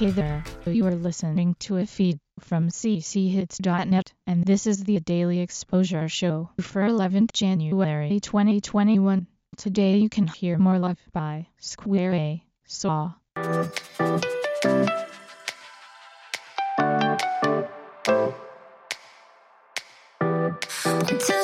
Hey there, you are listening to a feed from cchits.net, and this is the Daily Exposure Show for 11th January 2021. Today you can hear More Love by Square A. Saw. to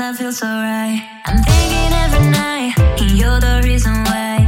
I feel so right. I'm thinking every night, and you're the reason why.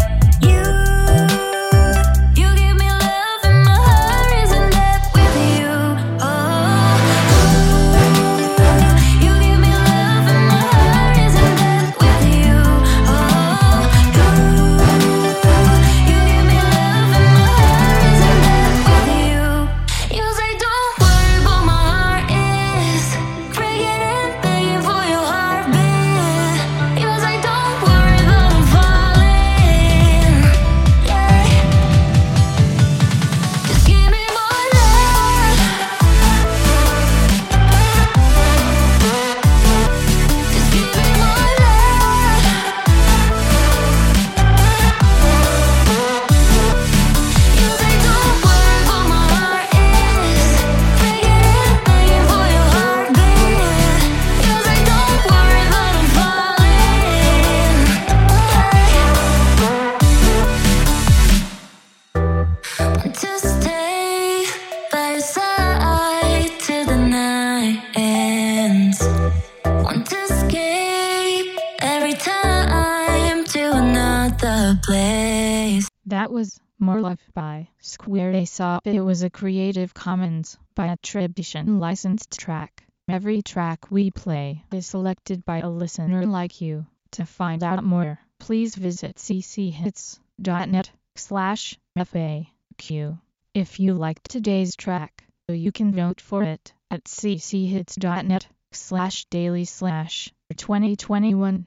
Place. That was More Love by Square A. Saw. It was a Creative Commons by attribution licensed track. Every track we play is selected by a listener like you. To find out more, please visit cchits.net slash FAQ. If you liked today's track, you can vote for it at cchits.net slash daily slash 2021